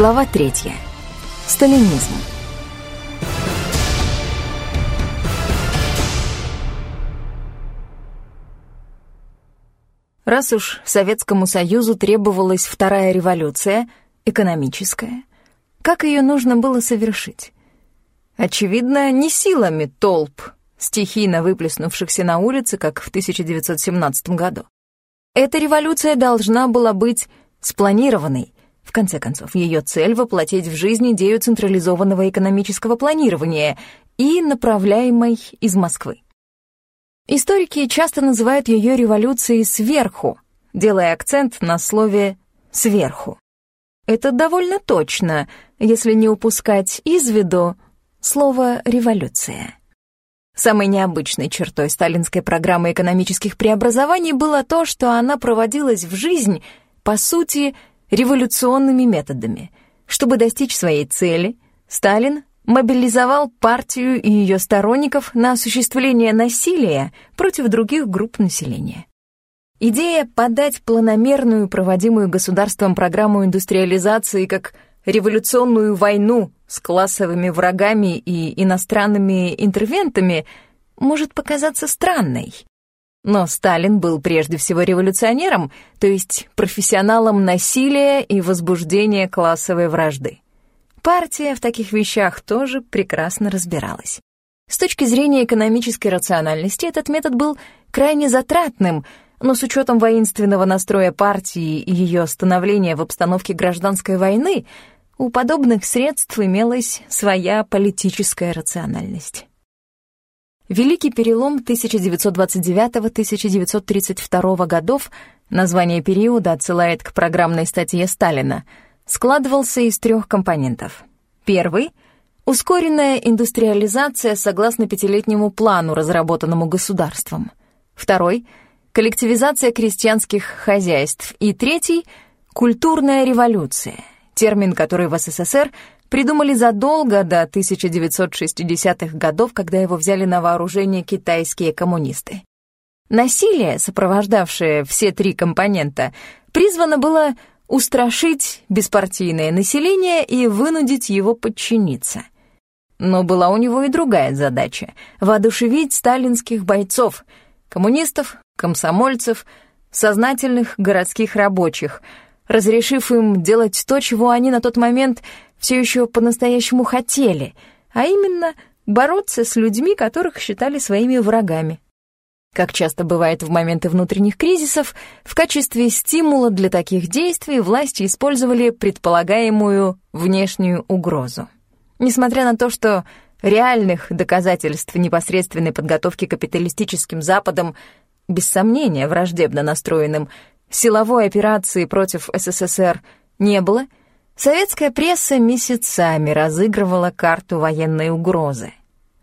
Глава третья. Сталинизм. Раз уж Советскому Союзу требовалась вторая революция, экономическая, как ее нужно было совершить? Очевидно, не силами толп, стихийно выплеснувшихся на улице, как в 1917 году. Эта революция должна была быть спланированной. В конце концов, ее цель — воплотить в жизнь идею централизованного экономического планирования и направляемой из Москвы. Историки часто называют ее революцией сверху, делая акцент на слове «сверху». Это довольно точно, если не упускать из виду слово «революция». Самой необычной чертой сталинской программы экономических преобразований было то, что она проводилась в жизнь, по сути, революционными методами. Чтобы достичь своей цели, Сталин мобилизовал партию и ее сторонников на осуществление насилия против других групп населения. Идея подать планомерную, проводимую государством программу индустриализации как революционную войну с классовыми врагами и иностранными интервентами может показаться странной. Но Сталин был прежде всего революционером, то есть профессионалом насилия и возбуждения классовой вражды. Партия в таких вещах тоже прекрасно разбиралась. С точки зрения экономической рациональности этот метод был крайне затратным, но с учетом воинственного настроя партии и ее становления в обстановке гражданской войны, у подобных средств имелась своя политическая рациональность. Великий перелом 1929-1932 годов, название периода отсылает к программной статье Сталина — складывался из трех компонентов. Первый — ускоренная индустриализация согласно пятилетнему плану, разработанному государством. Второй — коллективизация крестьянских хозяйств. И третий — культурная революция, термин, который в СССР придумали задолго до 1960-х годов, когда его взяли на вооружение китайские коммунисты. Насилие, сопровождавшее все три компонента, призвано было устрашить беспартийное население и вынудить его подчиниться. Но была у него и другая задача — воодушевить сталинских бойцов, коммунистов, комсомольцев, сознательных городских рабочих, разрешив им делать то, чего они на тот момент все еще по-настоящему хотели, а именно бороться с людьми, которых считали своими врагами. Как часто бывает в моменты внутренних кризисов, в качестве стимула для таких действий власти использовали предполагаемую внешнюю угрозу. Несмотря на то, что реальных доказательств непосредственной подготовки капиталистическим Западом, без сомнения враждебно настроенным, силовой операции против СССР не было, советская пресса месяцами разыгрывала карту военной угрозы.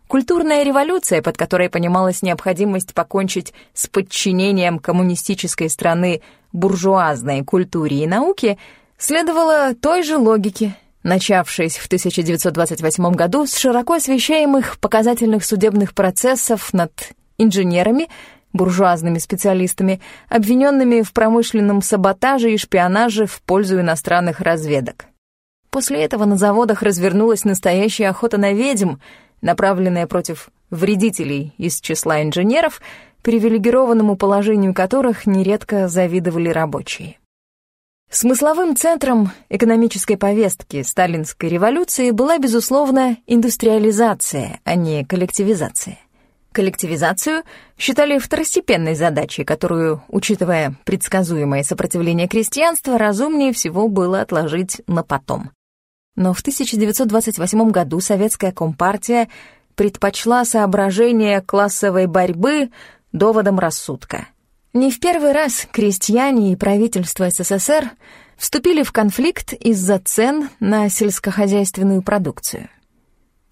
Культурная революция, под которой понималась необходимость покончить с подчинением коммунистической страны буржуазной культуре и науке, следовала той же логике, начавшись в 1928 году с широко освещаемых показательных судебных процессов над инженерами, буржуазными специалистами, обвиненными в промышленном саботаже и шпионаже в пользу иностранных разведок. После этого на заводах развернулась настоящая охота на ведьм — направленная против вредителей из числа инженеров, привилегированному положению которых нередко завидовали рабочие. Смысловым центром экономической повестки сталинской революции была, безусловно, индустриализация, а не коллективизация. Коллективизацию считали второстепенной задачей, которую, учитывая предсказуемое сопротивление крестьянства, разумнее всего было отложить на потом. Но в 1928 году советская компартия предпочла соображение классовой борьбы доводом рассудка. Не в первый раз крестьяне и правительство СССР вступили в конфликт из-за цен на сельскохозяйственную продукцию.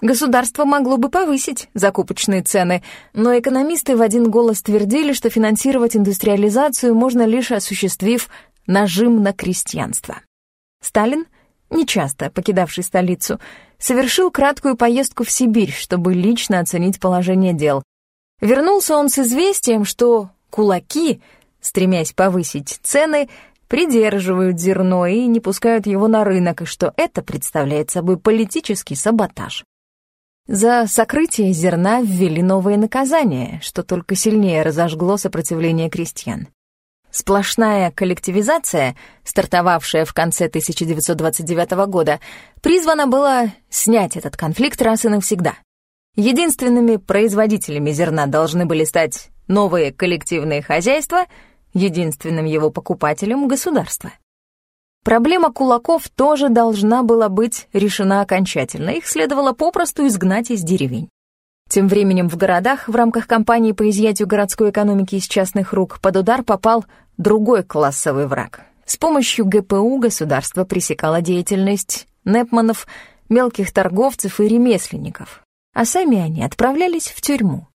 Государство могло бы повысить закупочные цены, но экономисты в один голос твердили, что финансировать индустриализацию можно лишь осуществив нажим на крестьянство. Сталин нечасто покидавший столицу, совершил краткую поездку в Сибирь, чтобы лично оценить положение дел. Вернулся он с известием, что кулаки, стремясь повысить цены, придерживают зерно и не пускают его на рынок, и что это представляет собой политический саботаж. За сокрытие зерна ввели новые наказания, что только сильнее разожгло сопротивление крестьян. Сплошная коллективизация, стартовавшая в конце 1929 года, призвана была снять этот конфликт раз и навсегда. Единственными производителями зерна должны были стать новые коллективные хозяйства, единственным его покупателем — государство. Проблема кулаков тоже должна была быть решена окончательно, их следовало попросту изгнать из деревень. Тем временем в городах в рамках кампании по изъятию городской экономики из частных рук под удар попал другой классовый враг. С помощью ГПУ государство пресекало деятельность непманов, мелких торговцев и ремесленников, а сами они отправлялись в тюрьму.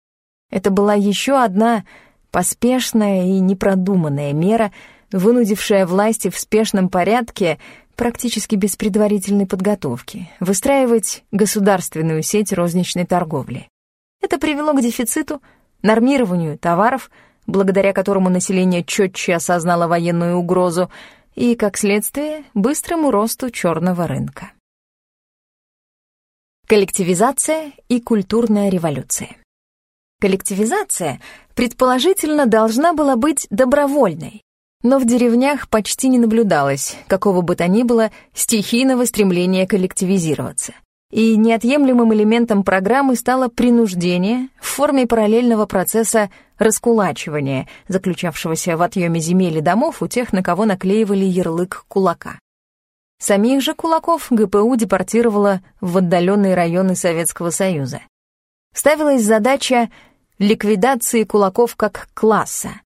Это была еще одна поспешная и непродуманная мера, вынудившая власти в спешном порядке, практически без предварительной подготовки, выстраивать государственную сеть розничной торговли. Это привело к дефициту, нормированию товаров, благодаря которому население четче осознало военную угрозу, и, как следствие, быстрому росту черного рынка. Коллективизация и культурная революция. Коллективизация, предположительно, должна была быть добровольной, но в деревнях почти не наблюдалось какого бы то ни было стихийного стремления коллективизироваться и неотъемлемым элементом программы стало принуждение в форме параллельного процесса раскулачивания, заключавшегося в отъеме земель и домов у тех, на кого наклеивали ярлык кулака. Самих же кулаков ГПУ депортировала в отдаленные районы Советского Союза. Ставилась задача ликвидации кулаков как класса,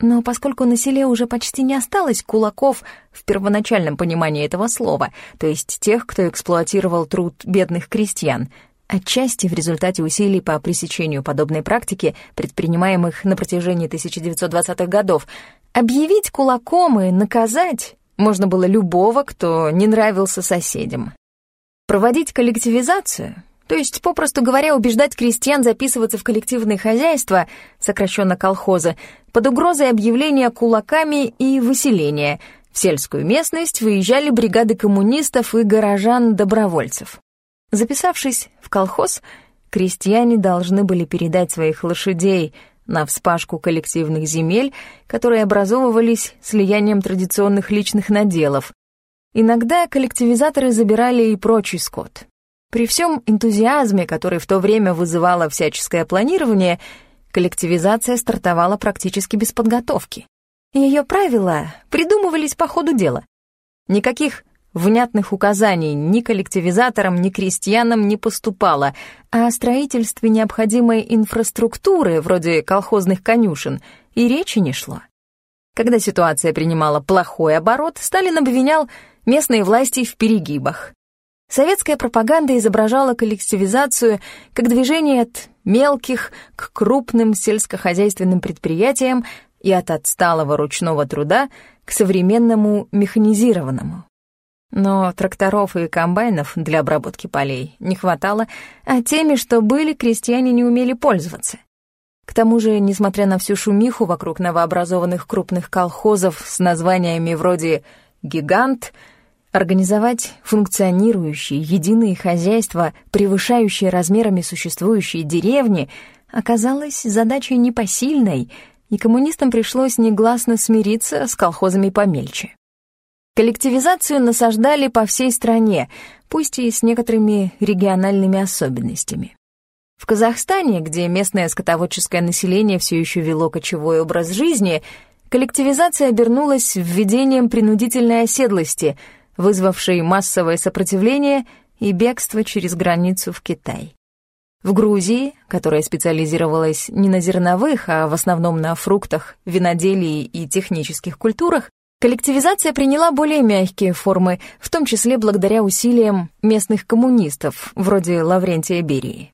но поскольку на селе уже почти не осталось кулаков в первоначальном понимании этого слова, то есть тех, кто эксплуатировал труд бедных крестьян, отчасти в результате усилий по пресечению подобной практики, предпринимаемых на протяжении 1920-х годов, объявить кулаком и наказать можно было любого, кто не нравился соседям. Проводить коллективизацию то есть, попросту говоря, убеждать крестьян записываться в коллективные хозяйства, сокращенно колхозы, под угрозой объявления кулаками и выселения. В сельскую местность выезжали бригады коммунистов и горожан-добровольцев. Записавшись в колхоз, крестьяне должны были передать своих лошадей на вспашку коллективных земель, которые образовывались слиянием традиционных личных наделов. Иногда коллективизаторы забирали и прочий скот. При всем энтузиазме, который в то время вызывало всяческое планирование, коллективизация стартовала практически без подготовки. Ее правила придумывались по ходу дела. Никаких внятных указаний ни коллективизаторам, ни крестьянам не поступало, а о строительстве необходимой инфраструктуры, вроде колхозных конюшен, и речи не шло. Когда ситуация принимала плохой оборот, Сталин обвинял местные власти в перегибах. Советская пропаганда изображала коллективизацию как движение от мелких к крупным сельскохозяйственным предприятиям и от отсталого ручного труда к современному механизированному. Но тракторов и комбайнов для обработки полей не хватало, а теми, что были, крестьяне не умели пользоваться. К тому же, несмотря на всю шумиху вокруг новообразованных крупных колхозов с названиями вроде «Гигант», Организовать функционирующие единые хозяйства, превышающие размерами существующие деревни, оказалось задачей непосильной, и коммунистам пришлось негласно смириться с колхозами помельче. Коллективизацию насаждали по всей стране, пусть и с некоторыми региональными особенностями. В Казахстане, где местное скотоводческое население все еще вело кочевой образ жизни, коллективизация обернулась введением принудительной оседлости — вызвавший массовое сопротивление и бегство через границу в Китай. В Грузии, которая специализировалась не на зерновых, а в основном на фруктах, виноделии и технических культурах, коллективизация приняла более мягкие формы, в том числе благодаря усилиям местных коммунистов, вроде Лаврентия Берии.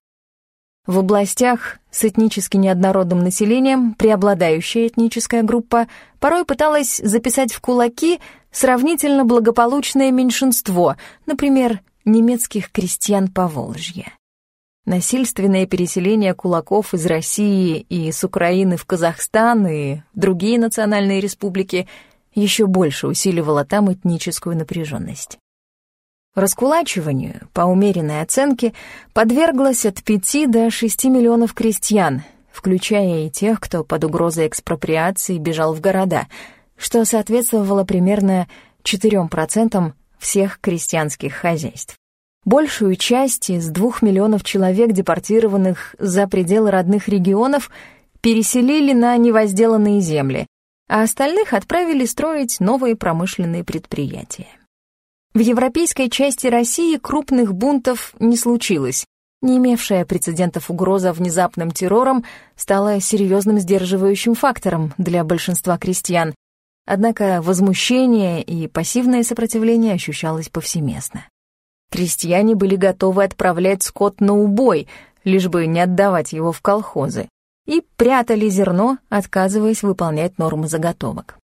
В областях с этнически неоднородным населением преобладающая этническая группа порой пыталась записать в кулаки сравнительно благополучное меньшинство, например, немецких крестьян Поволжья. Насильственное переселение кулаков из России и с Украины в Казахстан и другие национальные республики еще больше усиливало там этническую напряженность. Раскулачиванию, по умеренной оценке, подверглось от 5 до 6 миллионов крестьян, включая и тех, кто под угрозой экспроприации бежал в города, что соответствовало примерно 4% всех крестьянских хозяйств. Большую часть из двух миллионов человек, депортированных за пределы родных регионов, переселили на невозделанные земли, а остальных отправили строить новые промышленные предприятия. В европейской части России крупных бунтов не случилось. Не имевшая прецедентов угроза внезапным террором стала серьезным сдерживающим фактором для большинства крестьян. Однако возмущение и пассивное сопротивление ощущалось повсеместно. Крестьяне были готовы отправлять скот на убой, лишь бы не отдавать его в колхозы, и прятали зерно, отказываясь выполнять нормы заготовок.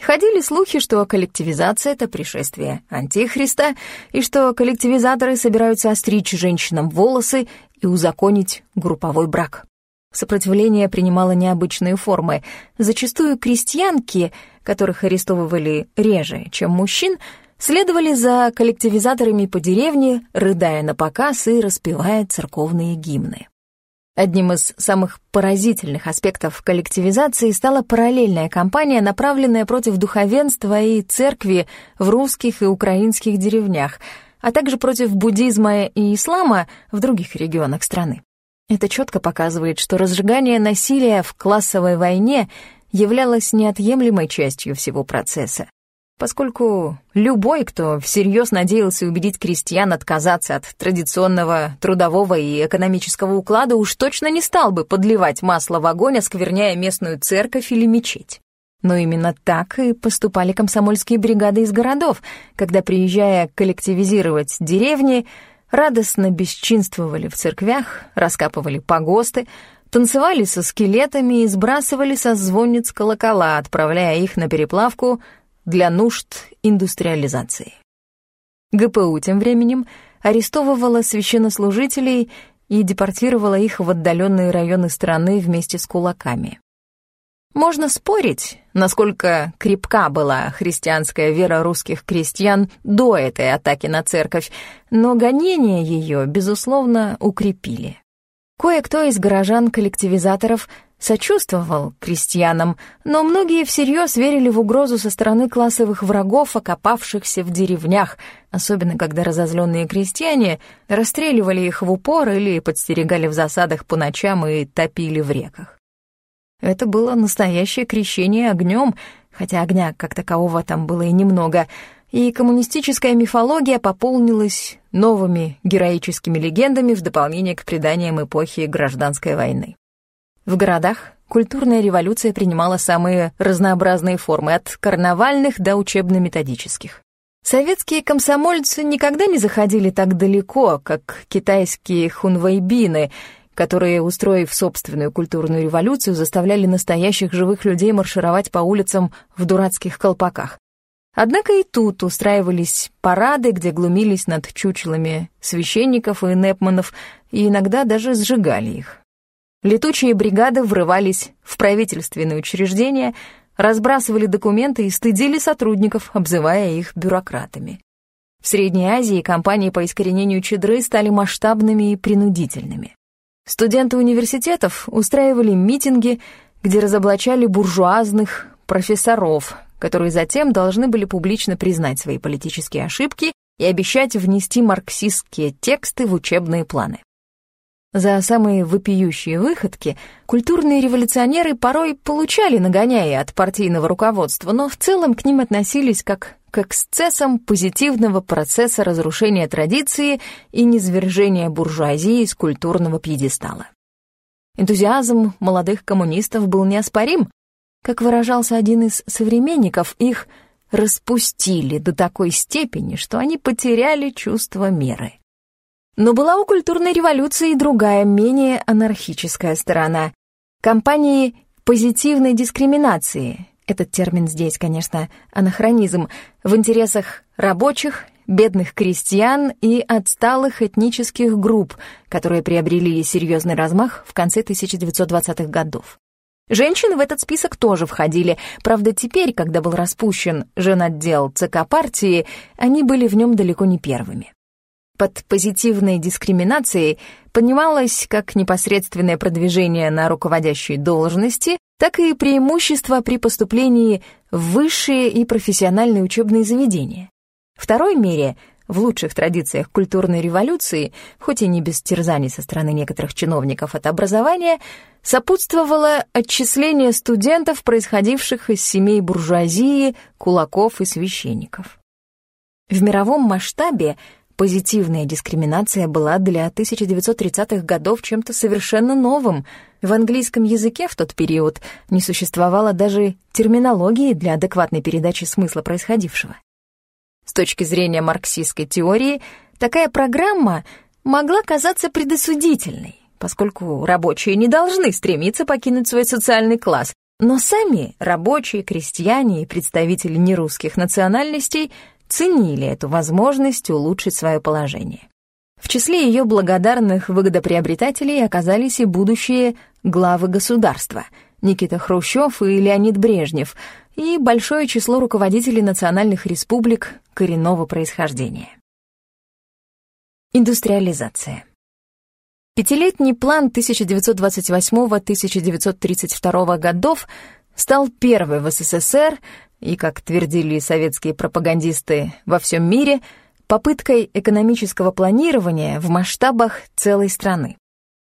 Ходили слухи, что коллективизация — это пришествие Антихриста, и что коллективизаторы собираются остричь женщинам волосы и узаконить групповой брак. Сопротивление принимало необычные формы. Зачастую крестьянки, которых арестовывали реже, чем мужчин, следовали за коллективизаторами по деревне, рыдая на показ и распевая церковные гимны. Одним из самых поразительных аспектов коллективизации стала параллельная кампания, направленная против духовенства и церкви в русских и украинских деревнях, а также против буддизма и ислама в других регионах страны. Это четко показывает, что разжигание насилия в классовой войне являлось неотъемлемой частью всего процесса поскольку любой, кто всерьез надеялся убедить крестьян отказаться от традиционного трудового и экономического уклада, уж точно не стал бы подливать масло в огонь, оскверняя местную церковь или мечеть. Но именно так и поступали комсомольские бригады из городов, когда, приезжая коллективизировать деревни, радостно бесчинствовали в церквях, раскапывали погосты, танцевали со скелетами и сбрасывали со звонниц колокола, отправляя их на переплавку для нужд индустриализации. ГПУ тем временем арестовывала священнослужителей и депортировала их в отдаленные районы страны вместе с кулаками. Можно спорить, насколько крепка была христианская вера русских крестьян до этой атаки на церковь, но гонения ее, безусловно, укрепили. Кое-кто из горожан-коллективизаторов сочувствовал крестьянам, но многие всерьез верили в угрозу со стороны классовых врагов, окопавшихся в деревнях, особенно когда разозленные крестьяне расстреливали их в упор или подстерегали в засадах по ночам и топили в реках. Это было настоящее крещение огнем, хотя огня как такового там было и немного, и коммунистическая мифология пополнилась новыми героическими легендами в дополнение к преданиям эпохи гражданской войны. В городах культурная революция принимала самые разнообразные формы, от карнавальных до учебно-методических. Советские комсомольцы никогда не заходили так далеко, как китайские хунвейбины, которые, устроив собственную культурную революцию, заставляли настоящих живых людей маршировать по улицам в дурацких колпаках. Однако и тут устраивались парады, где глумились над чучелами священников и непманов, и иногда даже сжигали их. Летучие бригады врывались в правительственные учреждения, разбрасывали документы и стыдили сотрудников, обзывая их бюрократами. В Средней Азии кампании по искоренению чедры стали масштабными и принудительными. Студенты университетов устраивали митинги, где разоблачали буржуазных профессоров, которые затем должны были публично признать свои политические ошибки и обещать внести марксистские тексты в учебные планы. За самые вопиющие выходки культурные революционеры порой получали нагоняя от партийного руководства, но в целом к ним относились как к эксцессам позитивного процесса разрушения традиции и низвержения буржуазии с культурного пьедестала. Энтузиазм молодых коммунистов был неоспорим. Как выражался один из современников, их распустили до такой степени, что они потеряли чувство меры. Но была у культурной революции и другая, менее анархическая сторона. Компании позитивной дискриминации. Этот термин здесь, конечно, анахронизм. В интересах рабочих, бедных крестьян и отсталых этнических групп, которые приобрели серьезный размах в конце 1920-х годов. Женщины в этот список тоже входили, правда, теперь, когда был распущен женотдел ЦК партии, они были в нем далеко не первыми. Под позитивной дискриминацией понималось как непосредственное продвижение на руководящей должности, так и преимущество при поступлении в высшие и профессиональные учебные заведения. Второй мере в лучших традициях культурной революции, хоть и не без терзаний со стороны некоторых чиновников от образования, сопутствовало отчисление студентов, происходивших из семей буржуазии, кулаков и священников. В мировом масштабе позитивная дискриминация была для 1930-х годов чем-то совершенно новым. В английском языке в тот период не существовало даже терминологии для адекватной передачи смысла происходившего. С точки зрения марксистской теории, такая программа могла казаться предосудительной, поскольку рабочие не должны стремиться покинуть свой социальный класс, но сами рабочие, крестьяне и представители нерусских национальностей ценили эту возможность улучшить свое положение. В числе ее благодарных выгодоприобретателей оказались и будущие главы государства — Никита Хрущев и Леонид Брежнев — и большое число руководителей национальных республик коренного происхождения. Индустриализация. Пятилетний план 1928-1932 годов стал первый в СССР и, как твердили советские пропагандисты во всем мире, попыткой экономического планирования в масштабах целой страны.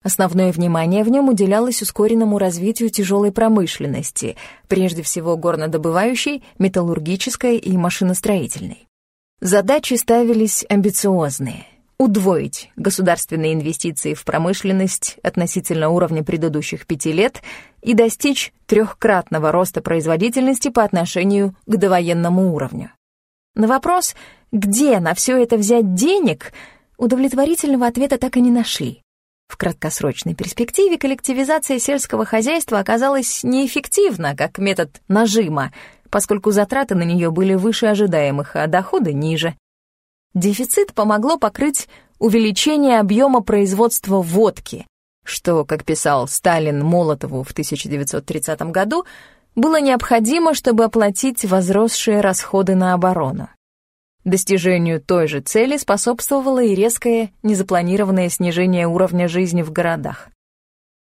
Основное внимание в нем уделялось ускоренному развитию тяжелой промышленности, прежде всего горнодобывающей, металлургической и машиностроительной. Задачи ставились амбициозные — удвоить государственные инвестиции в промышленность относительно уровня предыдущих пяти лет и достичь трехкратного роста производительности по отношению к довоенному уровню. На вопрос, где на все это взять денег, удовлетворительного ответа так и не нашли. В краткосрочной перспективе коллективизация сельского хозяйства оказалась неэффективна как метод нажима, поскольку затраты на нее были выше ожидаемых, а доходы ниже. Дефицит помогло покрыть увеличение объема производства водки, что, как писал Сталин Молотову в 1930 году, было необходимо, чтобы оплатить возросшие расходы на оборону. Достижению той же цели способствовало и резкое, незапланированное снижение уровня жизни в городах.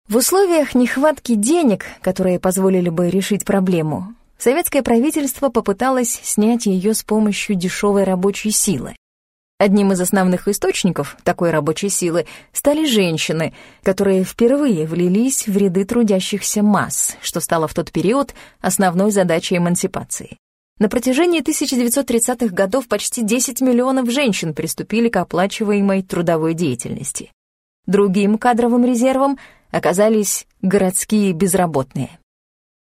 В условиях нехватки денег, которые позволили бы решить проблему, советское правительство попыталось снять ее с помощью дешевой рабочей силы. Одним из основных источников такой рабочей силы стали женщины, которые впервые влились в ряды трудящихся масс, что стало в тот период основной задачей эмансипации. На протяжении 1930-х годов почти 10 миллионов женщин приступили к оплачиваемой трудовой деятельности. Другим кадровым резервом оказались городские безработные.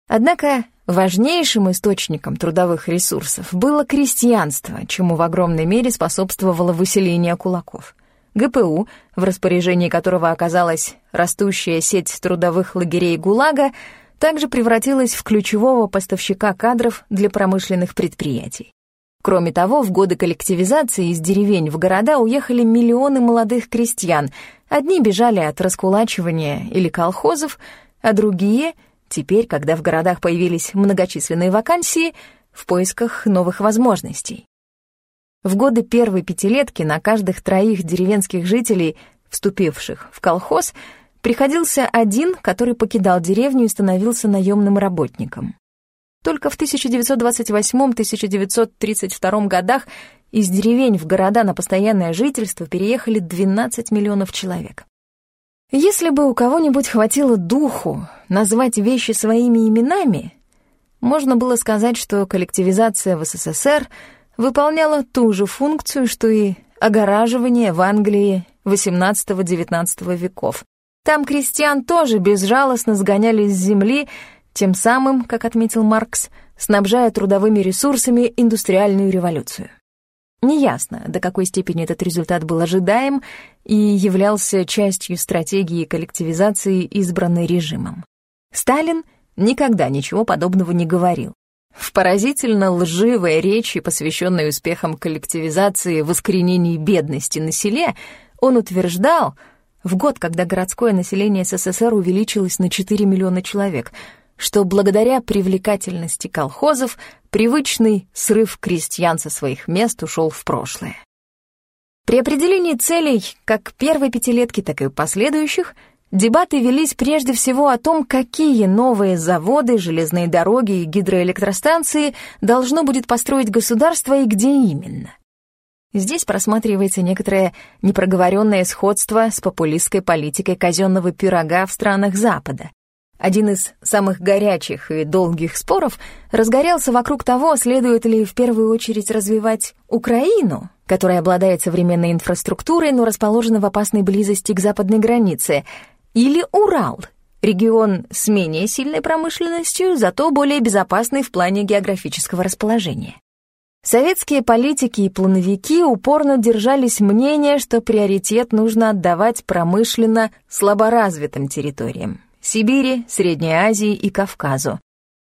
Однако важнейшим источником трудовых ресурсов было крестьянство, чему в огромной мере способствовало выселение кулаков. ГПУ, в распоряжении которого оказалась растущая сеть трудовых лагерей ГУЛАГа, также превратилась в ключевого поставщика кадров для промышленных предприятий. Кроме того, в годы коллективизации из деревень в города уехали миллионы молодых крестьян. Одни бежали от раскулачивания или колхозов, а другие, теперь, когда в городах появились многочисленные вакансии, в поисках новых возможностей. В годы первой пятилетки на каждых троих деревенских жителей, вступивших в колхоз, приходился один, который покидал деревню и становился наемным работником. Только в 1928-1932 годах из деревень в города на постоянное жительство переехали 12 миллионов человек. Если бы у кого-нибудь хватило духу назвать вещи своими именами, можно было сказать, что коллективизация в СССР выполняла ту же функцию, что и огораживание в Англии XVIII-XIX веков, там крестьян тоже безжалостно сгоняли с земли, тем самым, как отметил Маркс, снабжая трудовыми ресурсами индустриальную революцию. Неясно, до какой степени этот результат был ожидаем и являлся частью стратегии коллективизации, избранной режимом. Сталин никогда ничего подобного не говорил. В поразительно лживой речи, посвященной успехам коллективизации в искоренении бедности на селе, он утверждал — в год, когда городское население СССР увеличилось на 4 миллиона человек, что благодаря привлекательности колхозов привычный срыв крестьян со своих мест ушел в прошлое. При определении целей как первой пятилетки, так и последующих дебаты велись прежде всего о том, какие новые заводы, железные дороги и гидроэлектростанции должно будет построить государство и где именно. Здесь просматривается некоторое непроговоренное сходство с популистской политикой казенного пирога в странах Запада. Один из самых горячих и долгих споров разгорелся вокруг того, следует ли в первую очередь развивать Украину, которая обладает современной инфраструктурой, но расположена в опасной близости к западной границе, или Урал, регион с менее сильной промышленностью, зато более безопасный в плане географического расположения. Советские политики и плановики упорно держались мнения, что приоритет нужно отдавать промышленно слаборазвитым территориям — Сибири, Средней Азии и Кавказу.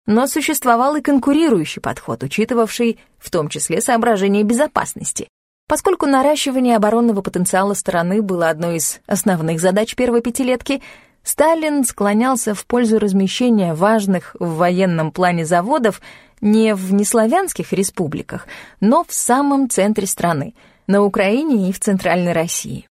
Но существовал и конкурирующий подход, учитывавший в том числе соображения безопасности. Поскольку наращивание оборонного потенциала страны было одной из основных задач первой пятилетки, Сталин склонялся в пользу размещения важных в военном плане заводов не в неславянских республиках, но в самом центре страны, на Украине и в Центральной России.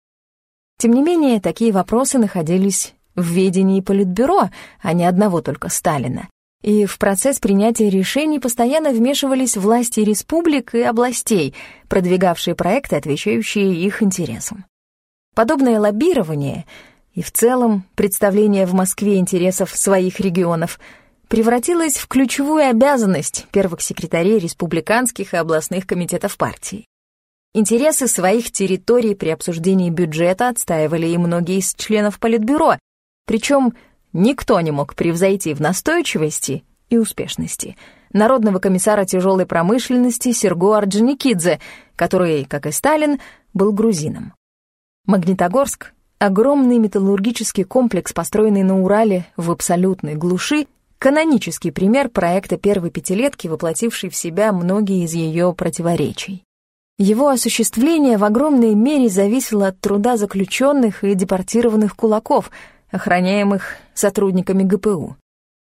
Тем не менее, такие вопросы находились в ведении Политбюро, а не одного только Сталина. И в процесс принятия решений постоянно вмешивались власти республик и областей, продвигавшие проекты, отвечающие их интересам. Подобное лоббирование и в целом представление в Москве интересов своих регионов превратилось в ключевую обязанность первых секретарей республиканских и областных комитетов партии. Интересы своих территорий при обсуждении бюджета отстаивали и многие из членов Политбюро, причем никто не мог превзойти в настойчивости и успешности народного комиссара тяжелой промышленности Серго Орджоникидзе, который, как и Сталин, был грузином. Магнитогорск — огромный металлургический комплекс, построенный на Урале в абсолютной глуши, канонический пример проекта первой пятилетки, воплотивший в себя многие из ее противоречий. Его осуществление в огромной мере зависело от труда заключенных и депортированных кулаков — охраняемых сотрудниками ГПУ.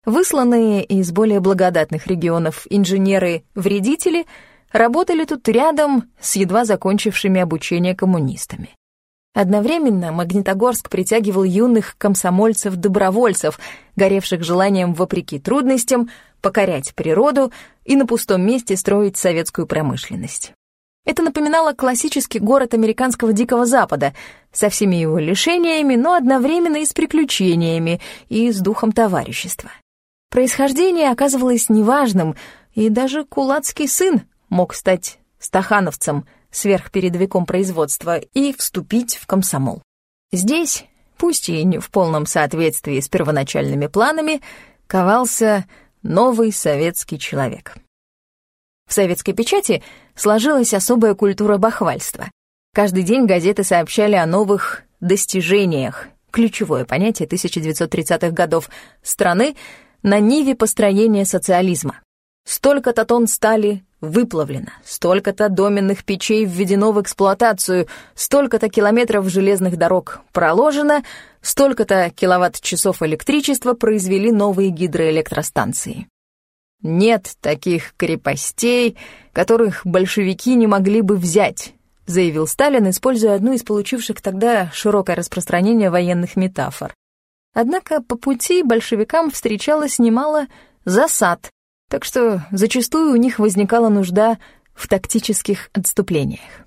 Высланные из более благодатных регионов инженеры-вредители работали тут рядом с едва закончившими обучение коммунистами. Одновременно Магнитогорск притягивал юных комсомольцев-добровольцев, горевших желанием, вопреки трудностям, покорять природу и на пустом месте строить советскую промышленность. Это напоминало классический город американского Дикого Запада со всеми его лишениями, но одновременно и с приключениями и с духом товарищества. Происхождение оказывалось неважным, и даже кулацкий сын мог стать стахановцем, сверхпередовиком производства, и вступить в комсомол. Здесь, пусть и не в полном соответствии с первоначальными планами, ковался новый советский человек. В советской печати сложилась особая культура бахвальства. Каждый день газеты сообщали о новых достижениях, ключевое понятие 1930-х годов, страны на ниве построения социализма. Столько-то тонн стали выплавлено, столько-то доменных печей введено в эксплуатацию, столько-то километров железных дорог проложено, столько-то киловатт-часов электричества произвели новые гидроэлектростанции. «Нет таких крепостей, которых большевики не могли бы взять», заявил Сталин, используя одну из получивших тогда широкое распространение военных метафор. Однако по пути большевикам встречалось немало засад, так что зачастую у них возникала нужда в тактических отступлениях.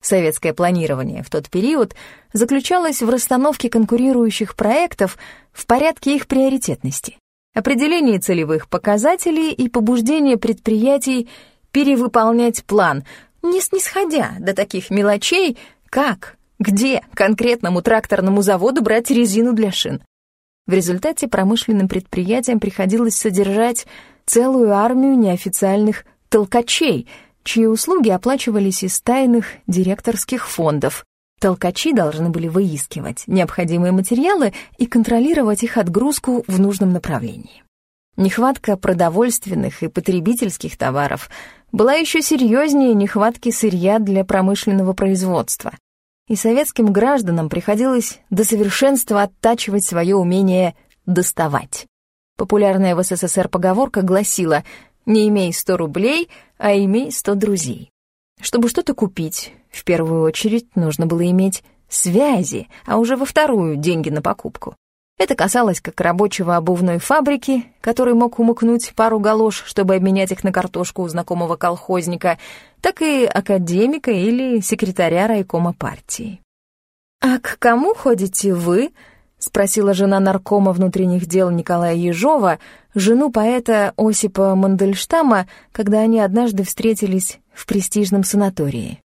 Советское планирование в тот период заключалось в расстановке конкурирующих проектов в порядке их приоритетности определение целевых показателей и побуждение предприятий перевыполнять план, не снисходя до таких мелочей, как, где конкретному тракторному заводу брать резину для шин. В результате промышленным предприятиям приходилось содержать целую армию неофициальных толкачей, чьи услуги оплачивались из тайных директорских фондов, Толкачи должны были выискивать необходимые материалы и контролировать их отгрузку в нужном направлении. Нехватка продовольственных и потребительских товаров была еще серьезнее нехватки сырья для промышленного производства. И советским гражданам приходилось до совершенства оттачивать свое умение доставать. Популярная в СССР поговорка гласила «Не имей сто рублей, а имей сто друзей». Чтобы что-то купить, в первую очередь нужно было иметь связи, а уже во вторую — деньги на покупку. Это касалось как рабочего обувной фабрики, который мог умыкнуть пару галош, чтобы обменять их на картошку у знакомого колхозника, так и академика или секретаря райкома партии. «А к кому ходите вы?» — спросила жена наркома внутренних дел Николая Ежова, жену поэта Осипа Мандельштама, когда они однажды встретились в престижном санатории.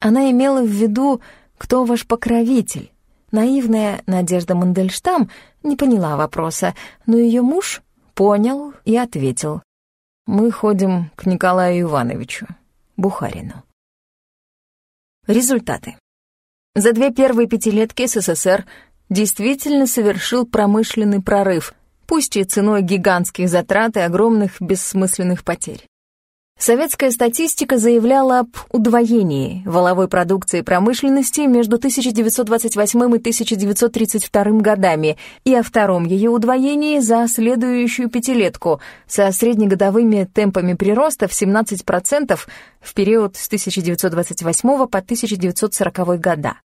Она имела в виду, кто ваш покровитель. Наивная Надежда Мандельштам не поняла вопроса, но ее муж понял и ответил. «Мы ходим к Николаю Ивановичу, Бухарину». Результаты. За две первые пятилетки СССР действительно совершил промышленный прорыв, пусть и ценой гигантских затрат и огромных бессмысленных потерь. Советская статистика заявляла об удвоении валовой продукции промышленности между 1928 и 1932 годами и о втором ее удвоении за следующую пятилетку со среднегодовыми темпами прироста в 17% в период с 1928 по 1940 года.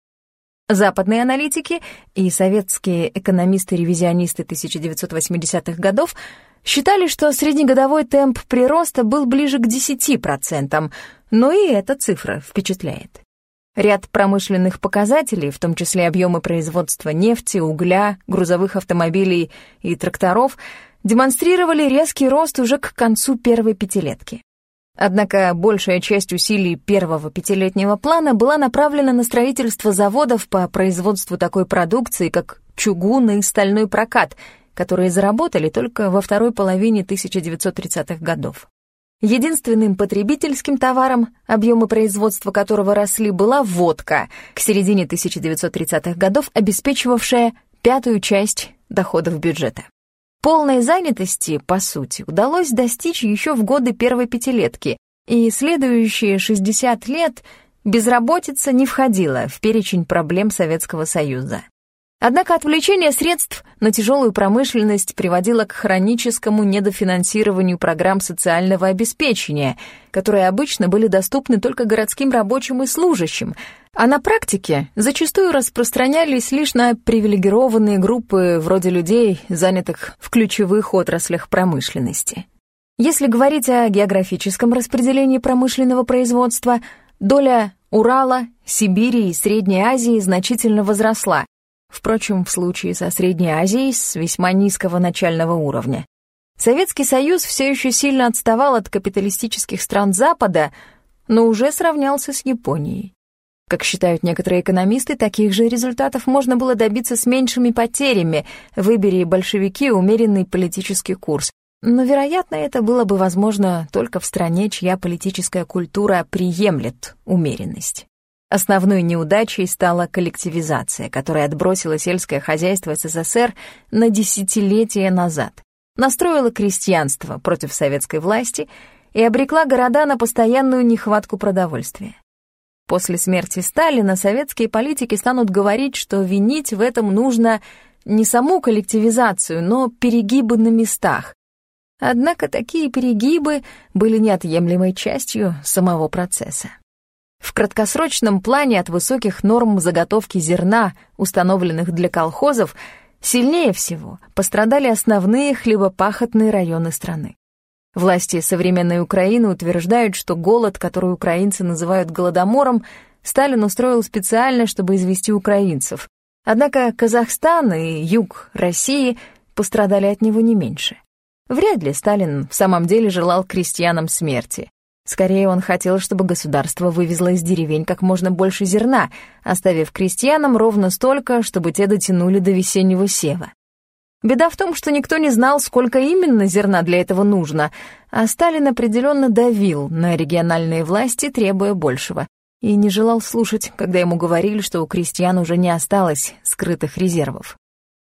Западные аналитики и советские экономисты-ревизионисты 1980-х годов считали, что среднегодовой темп прироста был ближе к 10%, но и эта цифра впечатляет. Ряд промышленных показателей, в том числе объемы производства нефти, угля, грузовых автомобилей и тракторов, демонстрировали резкий рост уже к концу первой пятилетки. Однако большая часть усилий первого пятилетнего плана была направлена на строительство заводов по производству такой продукции, как чугун и стальной прокат — которые заработали только во второй половине 1930-х годов. Единственным потребительским товаром, объемы производства которого росли, была водка, к середине 1930-х годов обеспечивавшая пятую часть доходов бюджета. Полной занятости, по сути, удалось достичь еще в годы первой пятилетки, и следующие 60 лет безработица не входила в перечень проблем Советского Союза. Однако отвлечение средств на тяжелую промышленность приводило к хроническому недофинансированию программ социального обеспечения, которые обычно были доступны только городским рабочим и служащим, а на практике зачастую распространялись лишь на привилегированные группы вроде людей, занятых в ключевых отраслях промышленности. Если говорить о географическом распределении промышленного производства, доля Урала, Сибири и Средней Азии значительно возросла, Впрочем, в случае со Средней Азией с весьма низкого начального уровня. Советский Союз все еще сильно отставал от капиталистических стран Запада, но уже сравнялся с Японией. Как считают некоторые экономисты, таких же результатов можно было добиться с меньшими потерями, выбери большевики умеренный политический курс. Но, вероятно, это было бы возможно только в стране, чья политическая культура приемлет умеренность. Основной неудачей стала коллективизация, которая отбросила сельское хозяйство СССР на десятилетия назад, настроила крестьянство против советской власти и обрекла города на постоянную нехватку продовольствия. После смерти Сталина советские политики станут говорить, что винить в этом нужно не саму коллективизацию, но перегибы на местах. Однако такие перегибы были неотъемлемой частью самого процесса. В краткосрочном плане от высоких норм заготовки зерна, установленных для колхозов, сильнее всего пострадали основные хлебопахотные районы страны. Власти современной Украины утверждают, что голод, который украинцы называют голодомором, Сталин устроил специально, чтобы извести украинцев. Однако Казахстан и юг России пострадали от него не меньше. Вряд ли Сталин в самом деле желал крестьянам смерти. Скорее, он хотел, чтобы государство вывезло из деревень как можно больше зерна, оставив крестьянам ровно столько, чтобы те дотянули до весеннего сева. Беда в том, что никто не знал, сколько именно зерна для этого нужно, а Сталин определенно давил на региональные власти, требуя большего, и не желал слушать, когда ему говорили, что у крестьян уже не осталось скрытых резервов.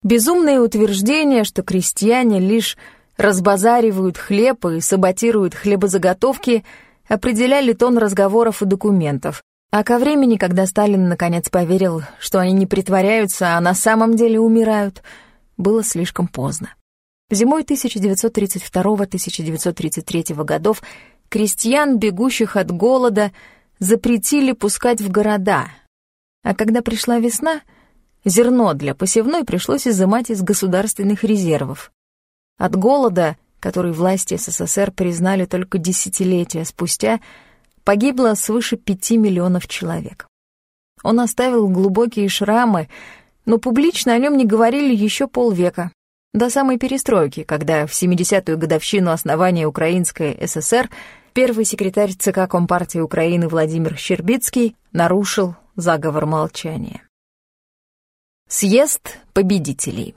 Безумное утверждение, что крестьяне лишь разбазаривают хлеб и саботируют хлебозаготовки, определяли тон разговоров и документов. А ко времени, когда Сталин наконец поверил, что они не притворяются, а на самом деле умирают, было слишком поздно. Зимой 1932-1933 годов крестьян, бегущих от голода, запретили пускать в города. А когда пришла весна, зерно для посевной пришлось изымать из государственных резервов. От голода, который власти СССР признали только десятилетия спустя, погибло свыше пяти миллионов человек. Он оставил глубокие шрамы, но публично о нем не говорили еще полвека, до самой перестройки, когда в 70-ю годовщину основания Украинской ССР первый секретарь ЦК Компартии Украины Владимир Щербицкий нарушил заговор молчания. Съезд победителей.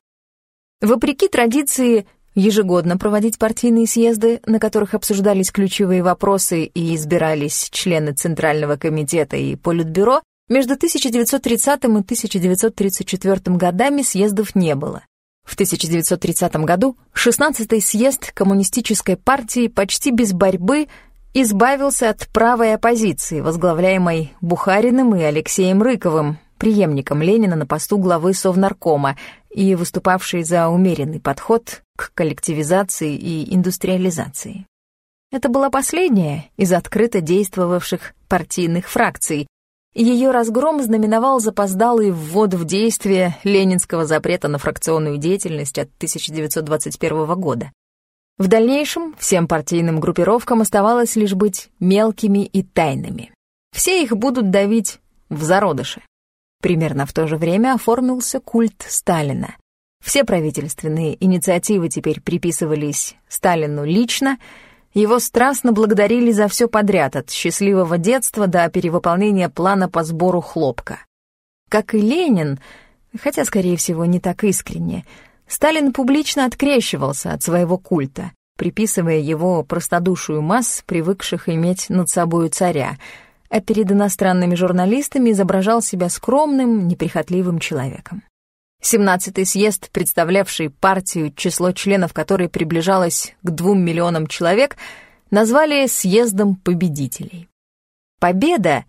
Вопреки традиции ежегодно проводить партийные съезды, на которых обсуждались ключевые вопросы и избирались члены Центрального комитета и Политбюро, между 1930 и 1934 годами съездов не было. В 1930 году 16-й съезд Коммунистической партии почти без борьбы избавился от правой оппозиции, возглавляемой Бухариным и Алексеем Рыковым, преемником Ленина на посту главы Совнаркома и выступавшей за умеренный подход к коллективизации и индустриализации. Это была последняя из открыто действовавших партийных фракций. Ее разгром знаменовал запоздалый ввод в действие ленинского запрета на фракционную деятельность от 1921 года. В дальнейшем всем партийным группировкам оставалось лишь быть мелкими и тайными. Все их будут давить в зародыше. Примерно в то же время оформился культ Сталина. Все правительственные инициативы теперь приписывались Сталину лично, его страстно благодарили за все подряд, от счастливого детства до перевыполнения плана по сбору хлопка. Как и Ленин, хотя, скорее всего, не так искренне, Сталин публично открещивался от своего культа, приписывая его простодушию масс, привыкших иметь над собою царя, а перед иностранными журналистами изображал себя скромным, неприхотливым человеком. 17-й съезд, представлявший партию, число членов которой приближалось к двум миллионам человек, назвали «съездом победителей». Победа,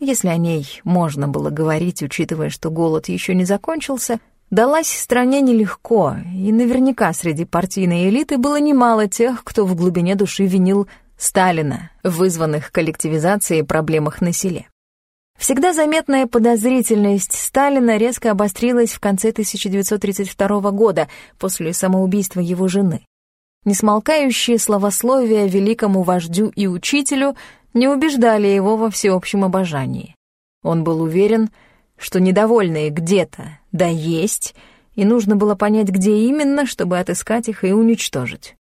если о ней можно было говорить, учитывая, что голод еще не закончился, далась стране нелегко, и наверняка среди партийной элиты было немало тех, кто в глубине души винил Сталина вызванных коллективизацией проблемах на селе. Всегда заметная подозрительность Сталина резко обострилась в конце 1932 года после самоубийства его жены. Несмолкающие словословия великому вождю и учителю не убеждали его во всеобщем обожании. Он был уверен, что недовольные где-то да есть, и нужно было понять, где именно, чтобы отыскать их и уничтожить.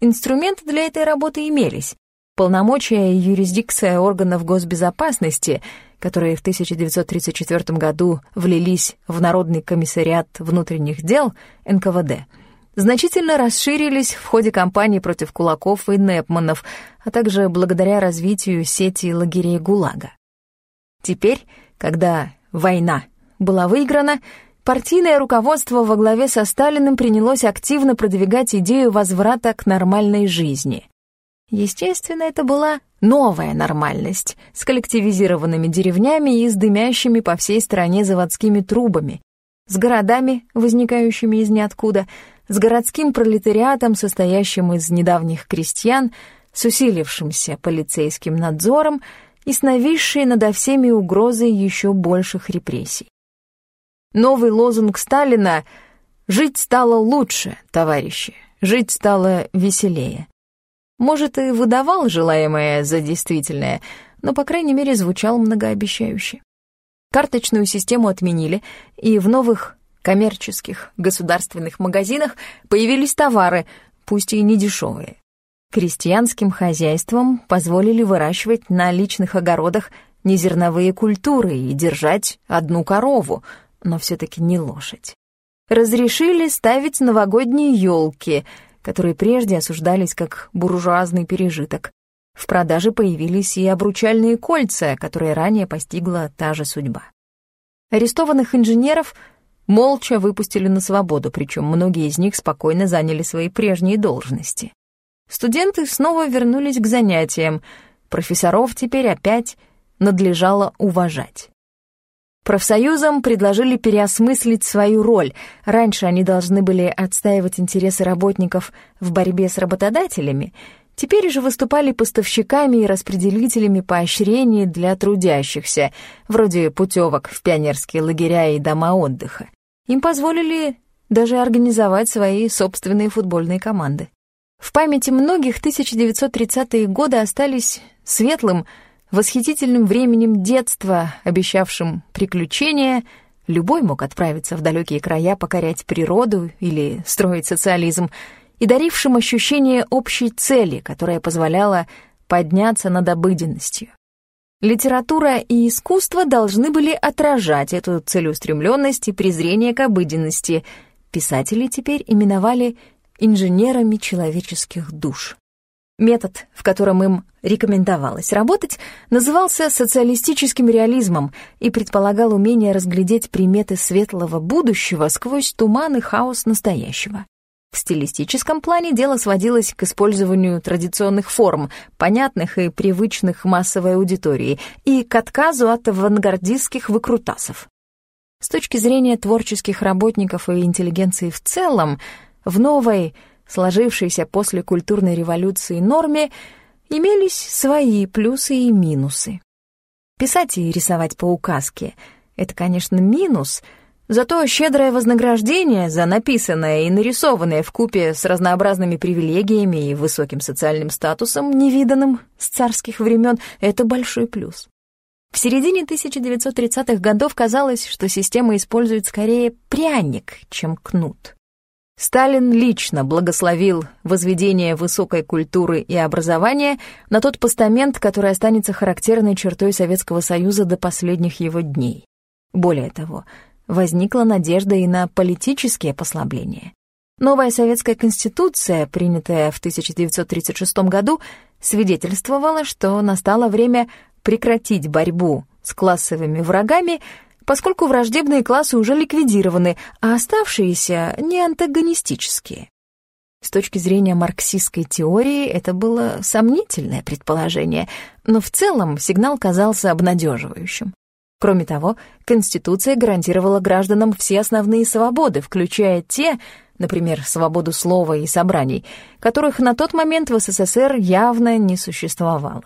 Инструменты для этой работы имелись. Полномочия и юрисдикция органов госбезопасности — которые в 1934 году влились в Народный комиссариат внутренних дел НКВД, значительно расширились в ходе кампании против кулаков и непманов, а также благодаря развитию сети лагерей ГУЛАГа. Теперь, когда война была выиграна, партийное руководство во главе со Сталиным принялось активно продвигать идею возврата к нормальной жизни. Естественно, это была новая нормальность с коллективизированными деревнями и с дымящими по всей стране заводскими трубами, с городами, возникающими из ниоткуда, с городским пролетариатом, состоящим из недавних крестьян, с усилившимся полицейским надзором и с нависшей надо всеми угрозой еще больших репрессий. Новый лозунг Сталина «Жить стало лучше, товарищи, жить стало веселее». Может, и выдавал желаемое за действительное, но, по крайней мере, звучал многообещающе. Карточную систему отменили, и в новых коммерческих государственных магазинах появились товары, пусть и не дешевые. Крестьянским хозяйствам позволили выращивать на личных огородах незерновые культуры и держать одну корову, но все-таки не лошадь. Разрешили ставить новогодние елки — которые прежде осуждались как буржуазный пережиток. В продаже появились и обручальные кольца, которые ранее постигла та же судьба. Арестованных инженеров молча выпустили на свободу, причем многие из них спокойно заняли свои прежние должности. Студенты снова вернулись к занятиям, профессоров теперь опять надлежало уважать. Профсоюзам предложили переосмыслить свою роль. Раньше они должны были отстаивать интересы работников в борьбе с работодателями. Теперь же выступали поставщиками и распределителями поощрений для трудящихся, вроде путевок в пионерские лагеря и дома отдыха. Им позволили даже организовать свои собственные футбольные команды. В памяти многих 1930-е годы остались светлым, восхитительным временем детства, обещавшим приключения, любой мог отправиться в далекие края покорять природу или строить социализм, и дарившим ощущение общей цели, которая позволяла подняться над обыденностью. Литература и искусство должны были отражать эту целеустремленность и презрение к обыденности. Писатели теперь именовали инженерами человеческих душ. Метод, в котором им рекомендовалось работать, назывался социалистическим реализмом и предполагал умение разглядеть приметы светлого будущего сквозь туман и хаос настоящего. В стилистическом плане дело сводилось к использованию традиционных форм, понятных и привычных массовой аудитории, и к отказу от авангардистских выкрутасов. С точки зрения творческих работников и интеллигенции в целом, в новой, сложившейся после культурной революции норме имелись свои плюсы и минусы. Писать и рисовать по указке — это, конечно, минус, зато щедрое вознаграждение за написанное и нарисованное в купе с разнообразными привилегиями и высоким социальным статусом, невиданным с царских времен, это большой плюс. В середине 1930-х годов казалось, что система использует скорее пряник, чем кнут. Сталин лично благословил возведение высокой культуры и образования на тот постамент, который останется характерной чертой Советского Союза до последних его дней. Более того, возникла надежда и на политические послабления. Новая советская конституция, принятая в 1936 году, свидетельствовала, что настало время прекратить борьбу с классовыми врагами поскольку враждебные классы уже ликвидированы, а оставшиеся не антагонистические. С точки зрения марксистской теории это было сомнительное предположение, но в целом сигнал казался обнадеживающим. Кроме того, Конституция гарантировала гражданам все основные свободы, включая те, например, свободу слова и собраний, которых на тот момент в СССР явно не существовало.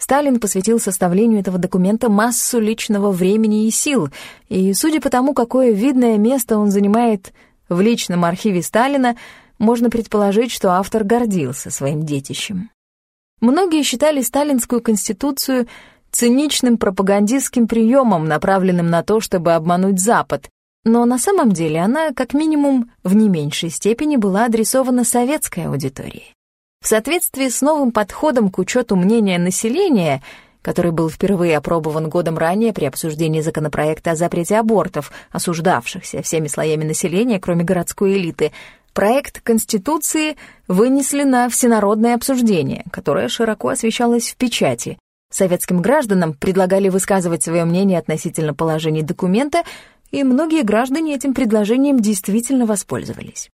Сталин посвятил составлению этого документа массу личного времени и сил, и, судя по тому, какое видное место он занимает в личном архиве Сталина, можно предположить, что автор гордился своим детищем. Многие считали сталинскую конституцию циничным пропагандистским приемом, направленным на то, чтобы обмануть Запад, но на самом деле она, как минимум, в не меньшей степени была адресована советской аудитории. В соответствии с новым подходом к учету мнения населения, который был впервые опробован годом ранее при обсуждении законопроекта о запрете абортов, осуждавшихся всеми слоями населения, кроме городской элиты, проект Конституции вынесли на всенародное обсуждение, которое широко освещалось в печати. Советским гражданам предлагали высказывать свое мнение относительно положений документа, и многие граждане этим предложением действительно воспользовались.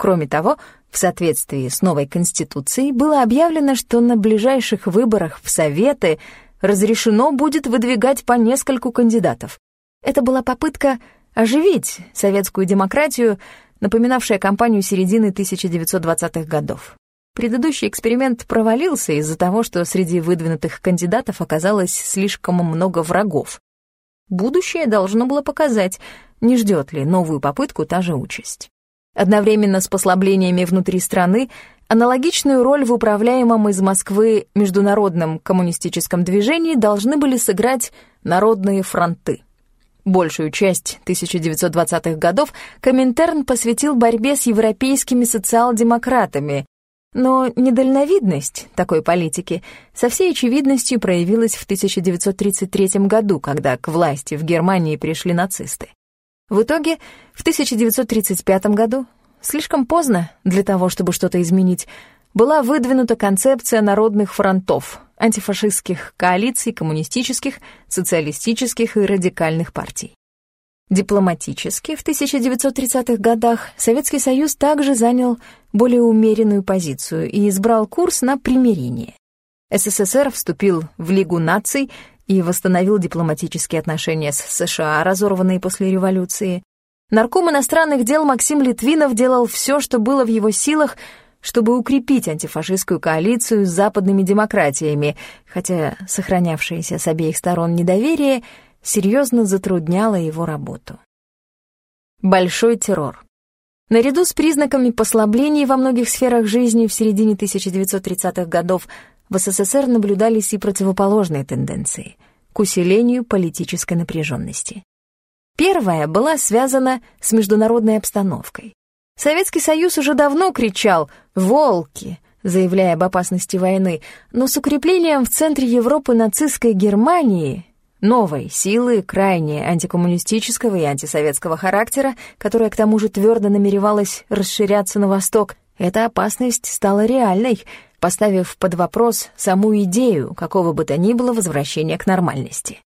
Кроме того, в соответствии с новой Конституцией было объявлено, что на ближайших выборах в Советы разрешено будет выдвигать по нескольку кандидатов. Это была попытка оживить советскую демократию, напоминавшая кампанию середины 1920-х годов. Предыдущий эксперимент провалился из-за того, что среди выдвинутых кандидатов оказалось слишком много врагов. Будущее должно было показать, не ждет ли новую попытку та же участь. Одновременно с послаблениями внутри страны аналогичную роль в управляемом из Москвы международном коммунистическом движении должны были сыграть народные фронты. Большую часть 1920-х годов Коминтерн посвятил борьбе с европейскими социал-демократами, но недальновидность такой политики со всей очевидностью проявилась в 1933 году, когда к власти в Германии пришли нацисты. В итоге, в 1935 году, слишком поздно для того, чтобы что-то изменить, была выдвинута концепция народных фронтов, антифашистских коалиций коммунистических, социалистических и радикальных партий. Дипломатически в 1930-х годах Советский Союз также занял более умеренную позицию и избрал курс на примирение. СССР вступил в Лигу наций и восстановил дипломатические отношения с США, разорванные после революции. Нарком иностранных дел Максим Литвинов делал все, что было в его силах, чтобы укрепить антифашистскую коалицию с западными демократиями, хотя сохранявшееся с обеих сторон недоверие серьезно затрудняло его работу. Большой террор. Наряду с признаками послаблений во многих сферах жизни в середине 1930-х годов в СССР наблюдались и противоположные тенденции к усилению политической напряженности. Первая была связана с международной обстановкой. Советский Союз уже давно кричал «Волки!», заявляя об опасности войны, но с укреплением в центре Европы нацистской Германии, новой силы, крайне антикоммунистического и антисоветского характера, которая к тому же твердо намеревалась расширяться на восток, эта опасность стала реальной, поставив под вопрос саму идею какого бы то ни было возвращения к нормальности.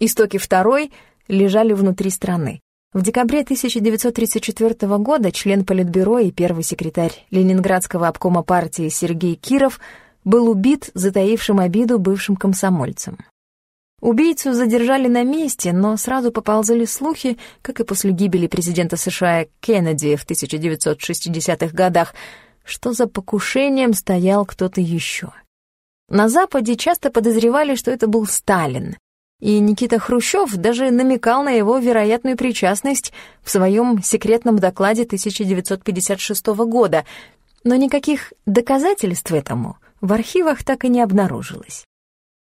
Истоки второй лежали внутри страны. В декабре 1934 года член Политбюро и первый секретарь Ленинградского обкома партии Сергей Киров был убит затаившим обиду бывшим комсомольцем. Убийцу задержали на месте, но сразу поползали слухи, как и после гибели президента США Кеннеди в 1960-х годах, что за покушением стоял кто-то еще. На Западе часто подозревали, что это был Сталин, и Никита Хрущев даже намекал на его вероятную причастность в своем секретном докладе 1956 года, но никаких доказательств этому в архивах так и не обнаружилось.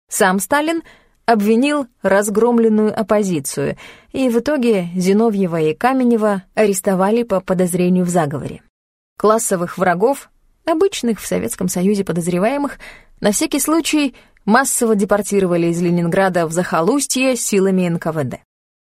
Сам Сталин обвинил разгромленную оппозицию, и в итоге Зиновьева и Каменева арестовали по подозрению в заговоре. Классовых врагов, обычных в Советском Союзе подозреваемых, на всякий случай – массово депортировали из Ленинграда в захолустье силами НКВД.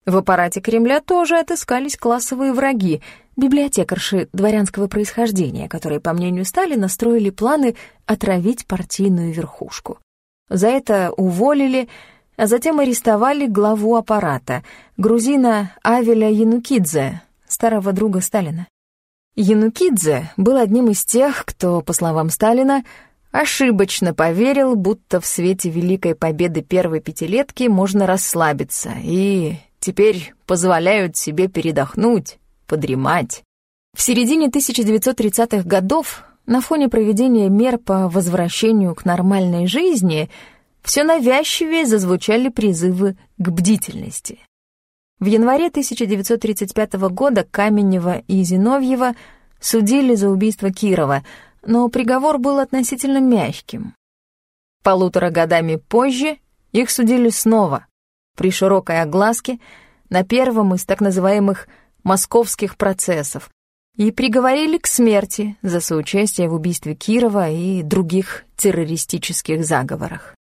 В аппарате Кремля тоже отыскались классовые враги, библиотекарши дворянского происхождения, которые, по мнению Сталина, строили планы отравить партийную верхушку. За это уволили, а затем арестовали главу аппарата, грузина Авеля Янукидзе, старого друга Сталина. Янукидзе был одним из тех, кто, по словам Сталина, ошибочно поверил, будто в свете великой победы первой пятилетки можно расслабиться и теперь позволяют себе передохнуть, подремать. В середине 1930-х годов на фоне проведения мер по возвращению к нормальной жизни все навязчивее зазвучали призывы к бдительности. В январе 1935 года Каменева и Зиновьева судили за убийство Кирова — но приговор был относительно мягким. Полутора годами позже их судили снова, при широкой огласке, на первом из так называемых «московских процессов», и приговорили к смерти за соучастие в убийстве Кирова и других террористических заговорах.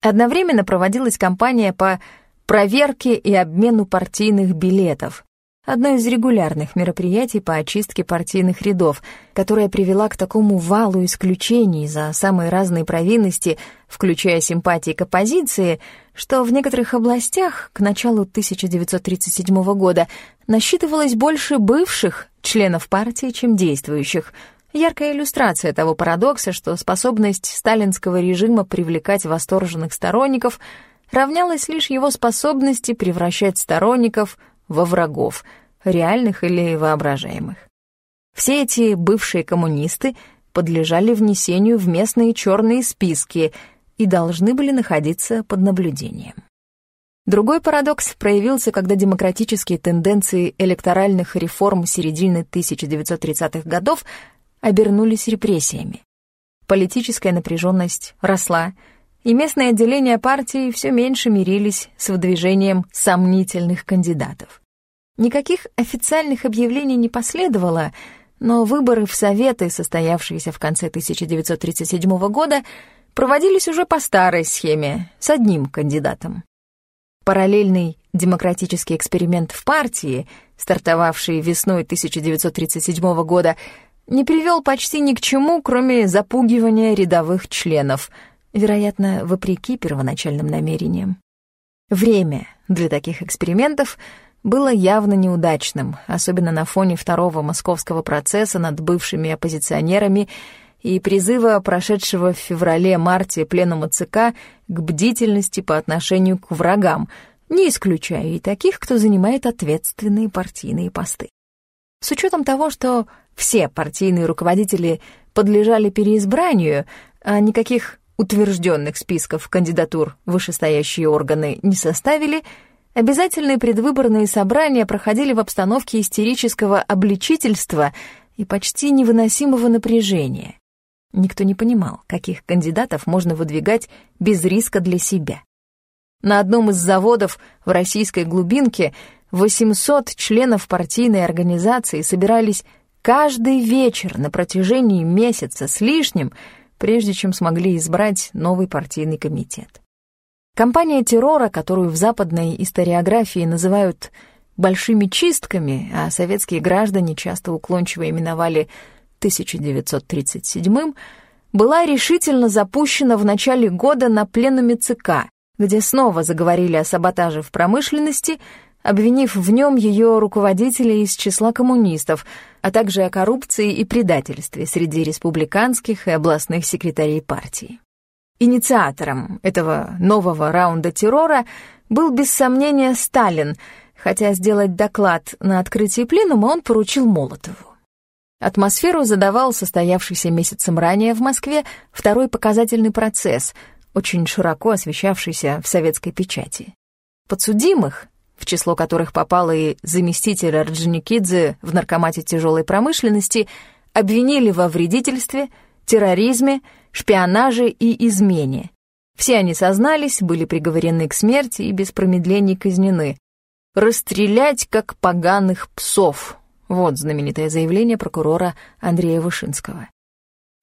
Одновременно проводилась кампания по проверке и обмену партийных билетов, одно из регулярных мероприятий по очистке партийных рядов, которая привела к такому валу исключений за самые разные провинности, включая симпатии к оппозиции, что в некоторых областях к началу 1937 года насчитывалось больше бывших членов партии, чем действующих. Яркая иллюстрация того парадокса, что способность сталинского режима привлекать восторженных сторонников равнялась лишь его способности превращать сторонников во врагов, реальных или воображаемых. Все эти бывшие коммунисты подлежали внесению в местные черные списки и должны были находиться под наблюдением. Другой парадокс проявился, когда демократические тенденции электоральных реформ середины 1930-х годов обернулись репрессиями. Политическая напряженность росла, и местные отделения партии все меньше мирились с выдвижением сомнительных кандидатов. Никаких официальных объявлений не последовало, но выборы в Советы, состоявшиеся в конце 1937 года, проводились уже по старой схеме, с одним кандидатом. Параллельный демократический эксперимент в партии, стартовавший весной 1937 года, не привел почти ни к чему, кроме запугивания рядовых членов — вероятно, вопреки первоначальным намерениям. Время для таких экспериментов было явно неудачным, особенно на фоне второго московского процесса над бывшими оппозиционерами и призыва прошедшего в феврале-марте пленума ЦК к бдительности по отношению к врагам, не исключая и таких, кто занимает ответственные партийные посты. С учетом того, что все партийные руководители подлежали переизбранию, а никаких утвержденных списков кандидатур вышестоящие органы не составили, обязательные предвыборные собрания проходили в обстановке истерического обличительства и почти невыносимого напряжения. Никто не понимал, каких кандидатов можно выдвигать без риска для себя. На одном из заводов в российской глубинке 800 членов партийной организации собирались каждый вечер на протяжении месяца с лишним, прежде чем смогли избрать новый партийный комитет. Компания террора, которую в западной историографии называют «большими чистками», а советские граждане часто уклончиво именовали 1937-м, была решительно запущена в начале года на пленуме ЦК, где снова заговорили о саботаже в промышленности, обвинив в нем ее руководителей из числа коммунистов, а также о коррупции и предательстве среди республиканских и областных секретарей партии. Инициатором этого нового раунда террора был без сомнения Сталин, хотя сделать доклад на открытии пленума он поручил Молотову. Атмосферу задавал состоявшийся месяцем ранее в Москве второй показательный процесс — очень широко освещавшийся в советской печати. Подсудимых, в число которых попал и заместитель Орджоникидзе в наркомате тяжелой промышленности, обвинили во вредительстве, терроризме, шпионаже и измене. Все они сознались, были приговорены к смерти и без промедлений казнены. «Расстрелять, как поганых псов» — вот знаменитое заявление прокурора Андрея Вышинского.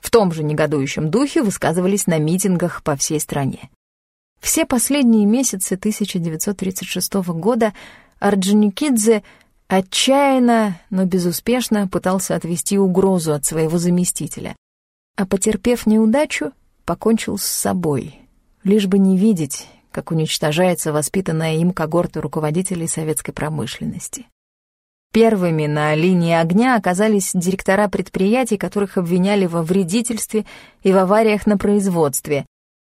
В том же негодующем духе высказывались на митингах по всей стране. Все последние месяцы 1936 года Орджоникидзе отчаянно, но безуспешно пытался отвести угрозу от своего заместителя, а потерпев неудачу, покончил с собой, лишь бы не видеть, как уничтожается воспитанная им когорта руководителей советской промышленности. Первыми на линии огня оказались директора предприятий, которых обвиняли во вредительстве и в авариях на производстве,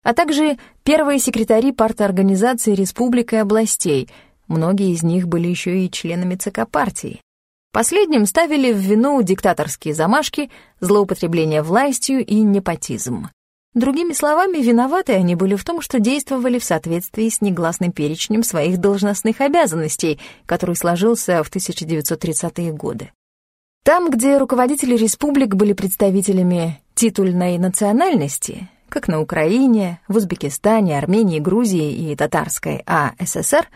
а также первые секретари парторганизации республик и областей, многие из них были еще и членами ЦК партии. Последним ставили в вину диктаторские замашки, злоупотребление властью и непотизм. Другими словами, виноваты они были в том, что действовали в соответствии с негласным перечнем своих должностных обязанностей, который сложился в 1930-е годы. Там, где руководители республик были представителями титульной национальности, как на Украине, в Узбекистане, Армении, Грузии и Татарской АССР,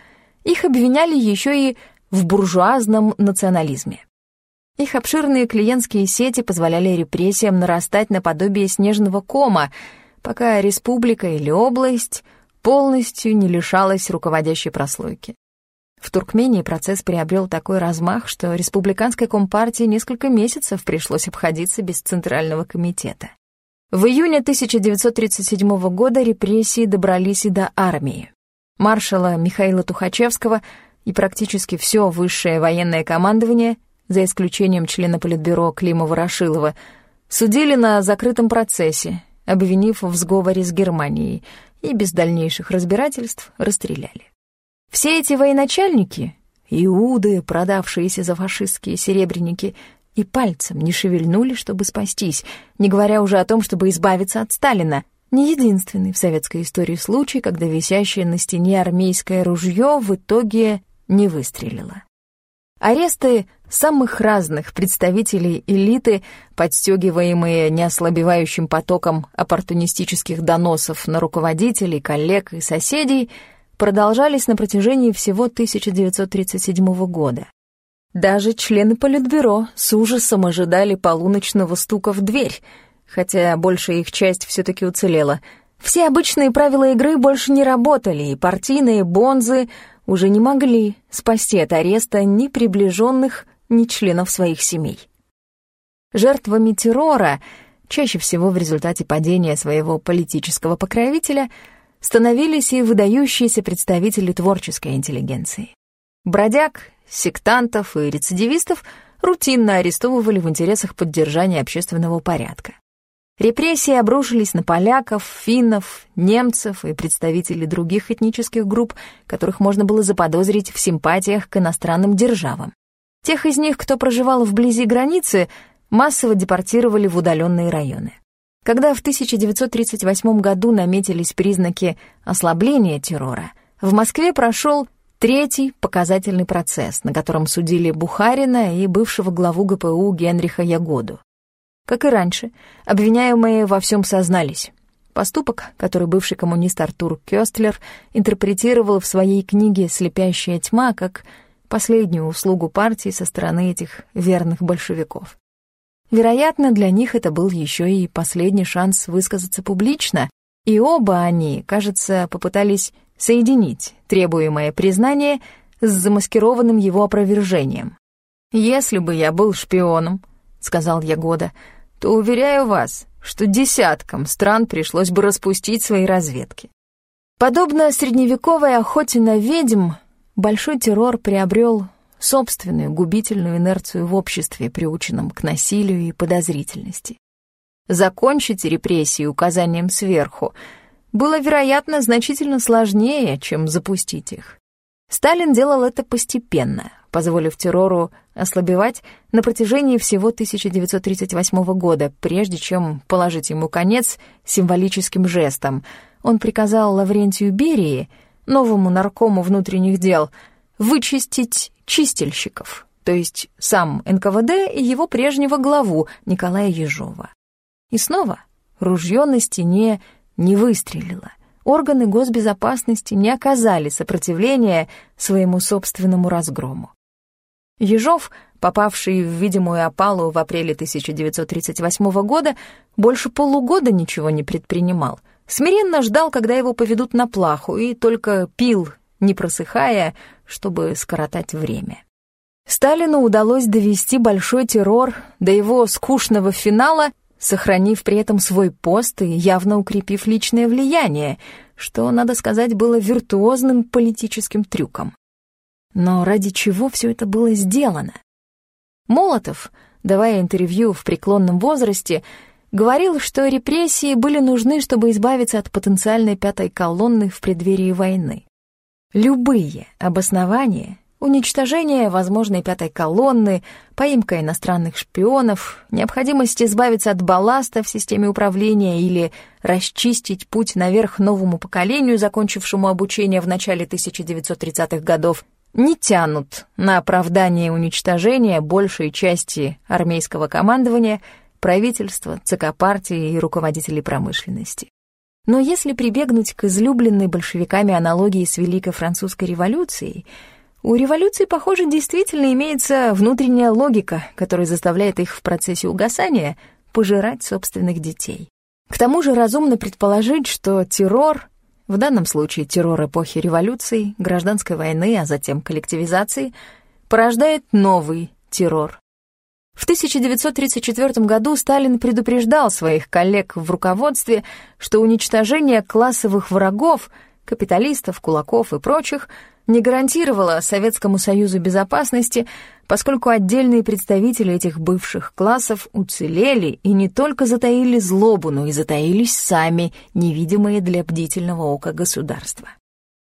их обвиняли еще и в буржуазном национализме. Их обширные клиентские сети позволяли репрессиям нарастать наподобие снежного кома, пока республика или область полностью не лишалась руководящей прослойки. В Туркмении процесс приобрел такой размах, что республиканской компартии несколько месяцев пришлось обходиться без Центрального комитета. В июне 1937 года репрессии добрались и до армии. Маршала Михаила Тухачевского и практически все высшее военное командование за исключением члена Политбюро Климова-Рашилова, судили на закрытом процессе, обвинив в сговоре с Германией, и без дальнейших разбирательств расстреляли. Все эти военачальники, иуды, продавшиеся за фашистские серебряники, и пальцем не шевельнули, чтобы спастись, не говоря уже о том, чтобы избавиться от Сталина, не единственный в советской истории случай, когда висящее на стене армейское ружье в итоге не выстрелило. Аресты самых разных представителей элиты, подстегиваемые неослабевающим потоком оппортунистических доносов на руководителей, коллег и соседей, продолжались на протяжении всего 1937 года. Даже члены Политбюро с ужасом ожидали полуночного стука в дверь, хотя большая их часть все-таки уцелела. Все обычные правила игры больше не работали, и партийные бонзы уже не могли спасти от ареста ни приближенных, ни членов своих семей. Жертвами террора, чаще всего в результате падения своего политического покровителя, становились и выдающиеся представители творческой интеллигенции. Бродяг, сектантов и рецидивистов рутинно арестовывали в интересах поддержания общественного порядка. Репрессии обрушились на поляков, финнов, немцев и представителей других этнических групп, которых можно было заподозрить в симпатиях к иностранным державам. Тех из них, кто проживал вблизи границы, массово депортировали в удаленные районы. Когда в 1938 году наметились признаки ослабления террора, в Москве прошел третий показательный процесс, на котором судили Бухарина и бывшего главу ГПУ Генриха Ягоду. Как и раньше, обвиняемые во всем сознались. Поступок, который бывший коммунист Артур Кёстлер интерпретировал в своей книге «Слепящая тьма» как последнюю услугу партии со стороны этих верных большевиков. Вероятно, для них это был еще и последний шанс высказаться публично, и оба они, кажется, попытались соединить требуемое признание с замаскированным его опровержением. «Если бы я был шпионом», — сказал Ягода, — то уверяю вас, что десяткам стран пришлось бы распустить свои разведки. Подобно средневековой охоте на ведьм, большой террор приобрел собственную губительную инерцию в обществе, приученном к насилию и подозрительности. Закончить репрессии указанием сверху было, вероятно, значительно сложнее, чем запустить их. Сталин делал это постепенно, позволив террору ослабевать на протяжении всего 1938 года, прежде чем положить ему конец символическим жестом. Он приказал Лаврентию Берии, новому наркому внутренних дел, вычистить чистильщиков, то есть сам НКВД и его прежнего главу Николая Ежова. И снова ружье на стене не выстрелило. Органы госбезопасности не оказали сопротивления своему собственному разгрому. Ежов, попавший в видимую опалу в апреле 1938 года, больше полугода ничего не предпринимал. Смиренно ждал, когда его поведут на плаху, и только пил, не просыхая, чтобы скоротать время. Сталину удалось довести большой террор до его скучного финала, сохранив при этом свой пост и явно укрепив личное влияние, что, надо сказать, было виртуозным политическим трюком. Но ради чего все это было сделано? Молотов, давая интервью в преклонном возрасте, говорил, что репрессии были нужны, чтобы избавиться от потенциальной пятой колонны в преддверии войны. Любые обоснования, уничтожение возможной пятой колонны, поимка иностранных шпионов, необходимость избавиться от балласта в системе управления или расчистить путь наверх новому поколению, закончившему обучение в начале 1930-х годов, не тянут на оправдание уничтожения большей части армейского командования, правительства, ЦК партии и руководителей промышленности. Но если прибегнуть к излюбленной большевиками аналогии с Великой Французской революцией, у революции, похоже, действительно имеется внутренняя логика, которая заставляет их в процессе угасания пожирать собственных детей. К тому же разумно предположить, что террор в данном случае террор эпохи революции, гражданской войны, а затем коллективизации, порождает новый террор. В 1934 году Сталин предупреждал своих коллег в руководстве, что уничтожение классовых врагов, капиталистов, кулаков и прочих – не гарантировала Советскому Союзу безопасности, поскольку отдельные представители этих бывших классов уцелели и не только затаили злобу, но и затаились сами, невидимые для бдительного ока государства.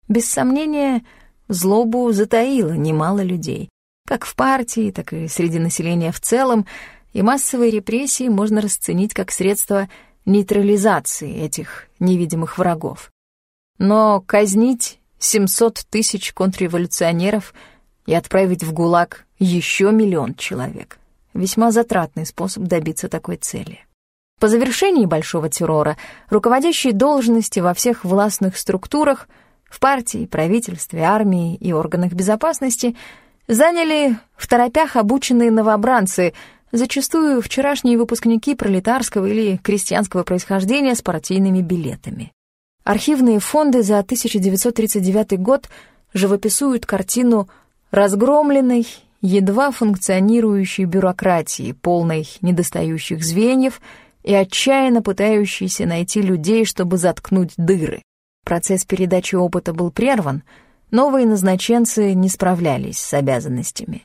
Без сомнения, злобу затаило немало людей, как в партии, так и среди населения в целом, и массовые репрессии можно расценить как средство нейтрализации этих невидимых врагов. Но казнить 700 тысяч контрреволюционеров и отправить в ГУЛАГ еще миллион человек. Весьма затратный способ добиться такой цели. По завершении Большого террора руководящие должности во всех властных структурах, в партии, правительстве, армии и органах безопасности заняли в торопях обученные новобранцы, зачастую вчерашние выпускники пролетарского или крестьянского происхождения с партийными билетами. Архивные фонды за 1939 год живописуют картину разгромленной, едва функционирующей бюрократии, полной недостающих звеньев и отчаянно пытающейся найти людей, чтобы заткнуть дыры. Процесс передачи опыта был прерван, новые назначенцы не справлялись с обязанностями.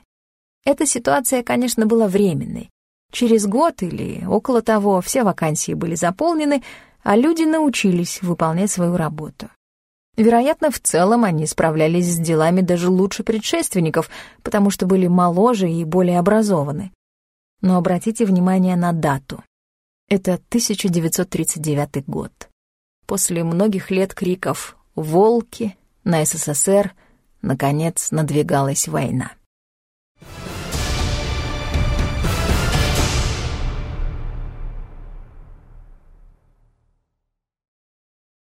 Эта ситуация, конечно, была временной. Через год или около того все вакансии были заполнены, а люди научились выполнять свою работу. Вероятно, в целом они справлялись с делами даже лучше предшественников, потому что были моложе и более образованы. Но обратите внимание на дату. Это 1939 год. После многих лет криков «Волки!» на СССР наконец надвигалась война.